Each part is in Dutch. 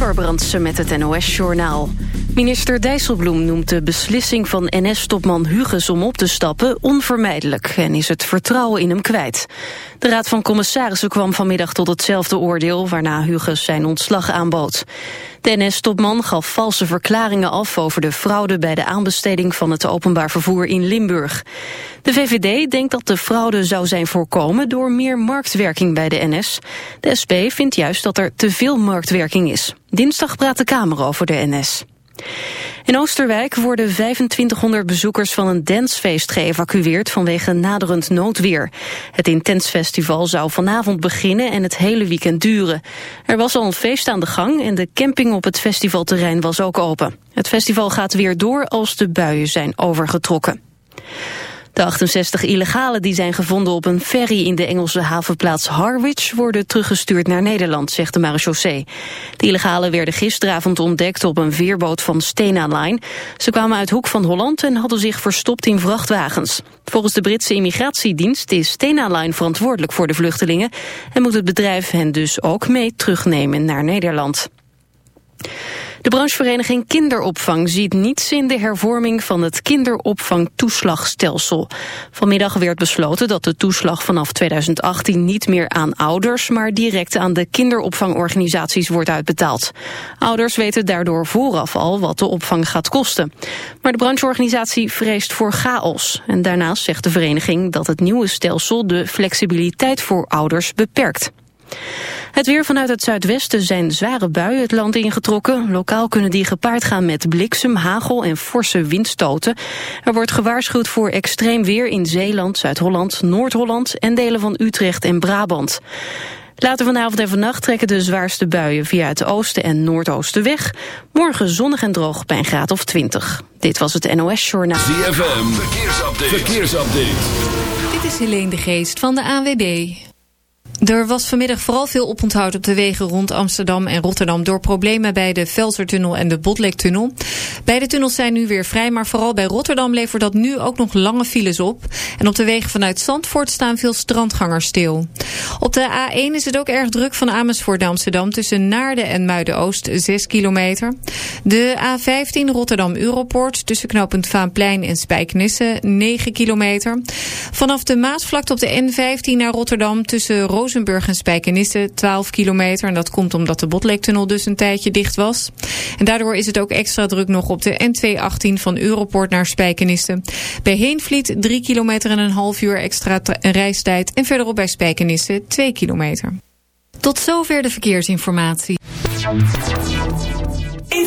Amber Brandse met het NOS-journaal. Minister Dijsselbloem noemt de beslissing van NS-topman Huges om op te stappen onvermijdelijk en is het vertrouwen in hem kwijt. De Raad van Commissarissen kwam vanmiddag tot hetzelfde oordeel waarna Huges zijn ontslag aanbood. De NS-topman gaf valse verklaringen af over de fraude bij de aanbesteding van het openbaar vervoer in Limburg. De VVD denkt dat de fraude zou zijn voorkomen door meer marktwerking bij de NS. De SP vindt juist dat er te veel marktwerking is. Dinsdag praat de Kamer over de NS. In Oosterwijk worden 2500 bezoekers van een dancefeest geëvacueerd vanwege naderend noodweer. Het Intens Festival zou vanavond beginnen en het hele weekend duren. Er was al een feest aan de gang en de camping op het festivalterrein was ook open. Het festival gaat weer door als de buien zijn overgetrokken. De 68 illegalen die zijn gevonden op een ferry in de Engelse havenplaats Harwich worden teruggestuurd naar Nederland, zegt de marechaussee. De illegalen werden gisteravond ontdekt op een veerboot van Stena Line. Ze kwamen uit Hoek van Holland en hadden zich verstopt in vrachtwagens. Volgens de Britse immigratiedienst is Stena Line verantwoordelijk voor de vluchtelingen en moet het bedrijf hen dus ook mee terugnemen naar Nederland. De branchevereniging Kinderopvang ziet niets in de hervorming van het kinderopvangtoeslagstelsel. Vanmiddag werd besloten dat de toeslag vanaf 2018 niet meer aan ouders, maar direct aan de kinderopvangorganisaties wordt uitbetaald. Ouders weten daardoor vooraf al wat de opvang gaat kosten. Maar de brancheorganisatie vreest voor chaos. En daarnaast zegt de vereniging dat het nieuwe stelsel de flexibiliteit voor ouders beperkt. Het weer vanuit het zuidwesten zijn zware buien het land ingetrokken. Lokaal kunnen die gepaard gaan met bliksem, hagel en forse windstoten. Er wordt gewaarschuwd voor extreem weer in Zeeland, Zuid-Holland, Noord-Holland en delen van Utrecht en Brabant. Later vanavond en vannacht trekken de zwaarste buien via het oosten en noordoosten weg. Morgen zonnig en droog bij een graad of 20. Dit was het NOS Journaal. ZFM, verkeersupdate. verkeersupdate. Dit is Helene de Geest van de AWD. Er was vanmiddag vooral veel oponthoud op de wegen rond Amsterdam en Rotterdam... door problemen bij de Velsertunnel en de Botlektunnel. Beide tunnels zijn nu weer vrij, maar vooral bij Rotterdam levert dat nu ook nog lange files op. En op de wegen vanuit Zandvoort staan veel strandgangers stil. Op de A1 is het ook erg druk van Amersfoort naar Amsterdam... tussen Naarden en Muiden-Oost, 6 kilometer. De A15 Rotterdam-Europoort tussen knooppunt Vaanplein en Spijkenisse, 9 kilometer. Vanaf de Maasvlakte op de N15 naar Rotterdam tussen Roos Rozenburg en Spijkenisse 12 kilometer. En dat komt omdat de Botleektunnel dus een tijdje dicht was. En daardoor is het ook extra druk nog op de N218 van Europort naar Spijkenisse. Bij Heenvliet 3 kilometer en een half uur extra reistijd. En verderop bij Spijkenisse 2 kilometer. Tot zover de verkeersinformatie. In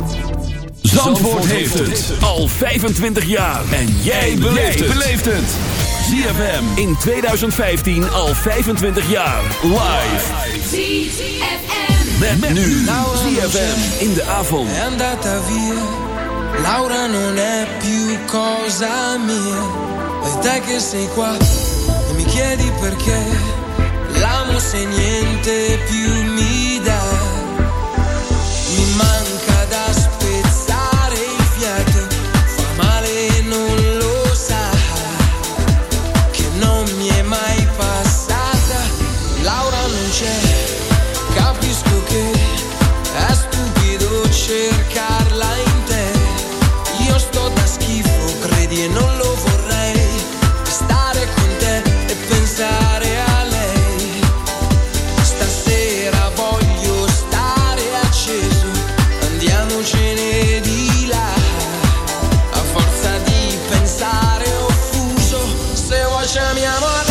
Zandvoort heeft het al 25 jaar. En jij beleeft het. ZFM in 2015 al 25 jaar. Live. ZFM. Met, nu. ZFM in de avond. È andata via, Laura non è più cosa mia. E te che sei qua e mi chiedi perché l'amo se niente più mi dà. Mi manca chame a moda.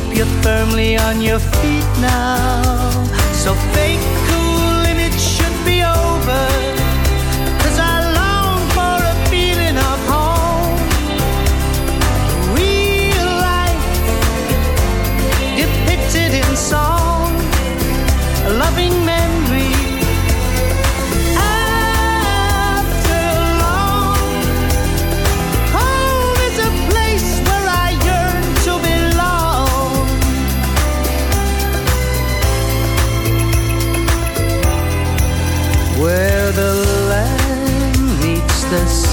keep you firmly on your feet now. So fake cool image should be over. I long for a feeling of home. Real life depicted in song. Loving memory.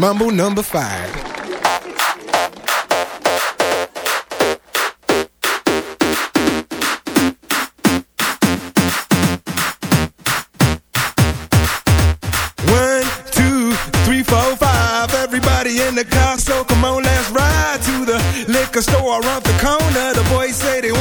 Mumble number five. One, two, three, four, five. Everybody in the car, so come on, let's ride to the liquor store off the corner. The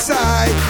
Side.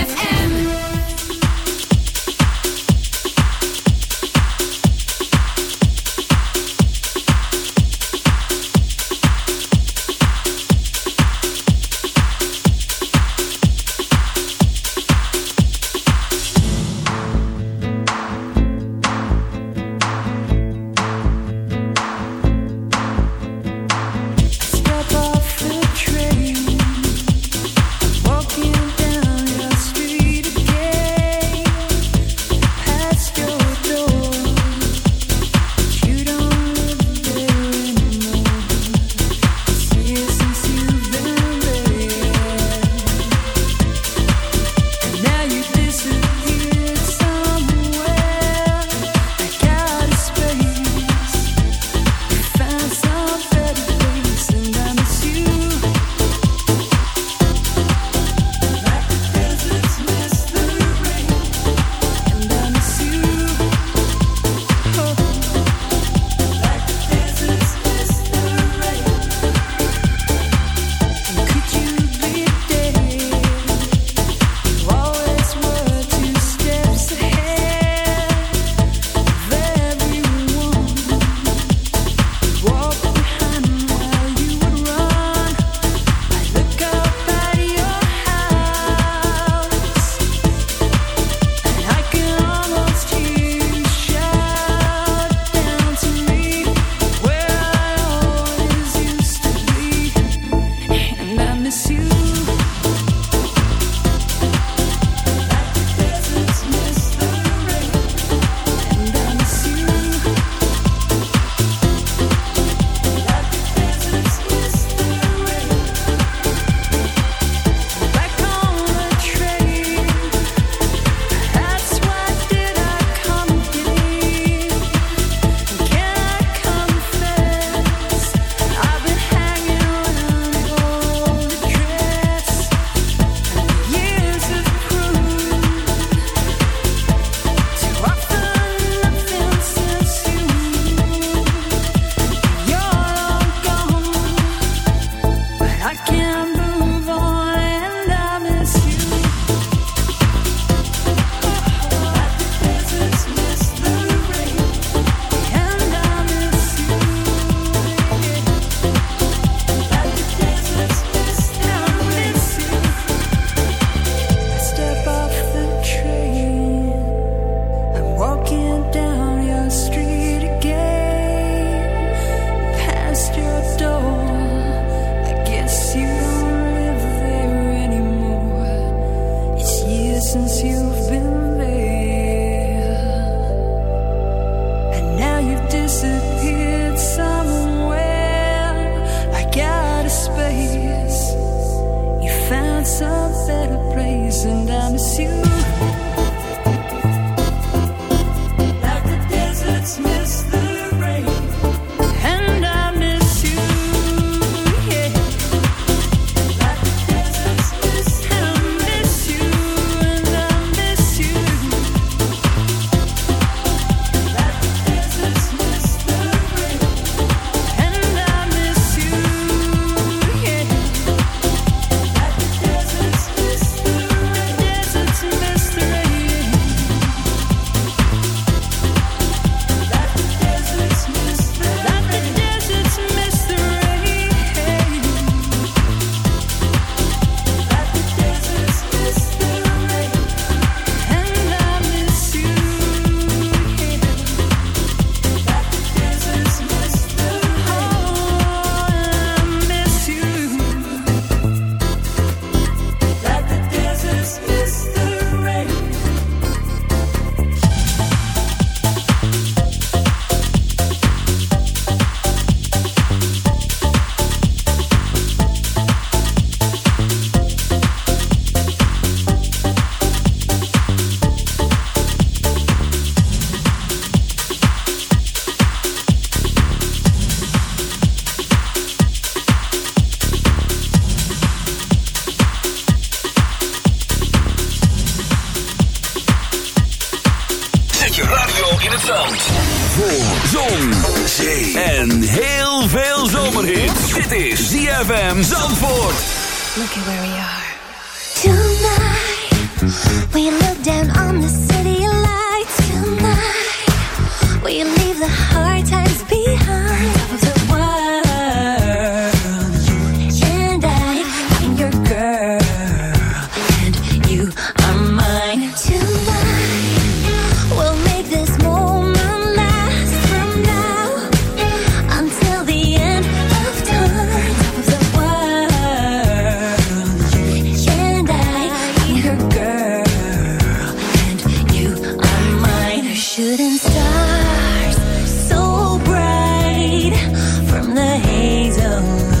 down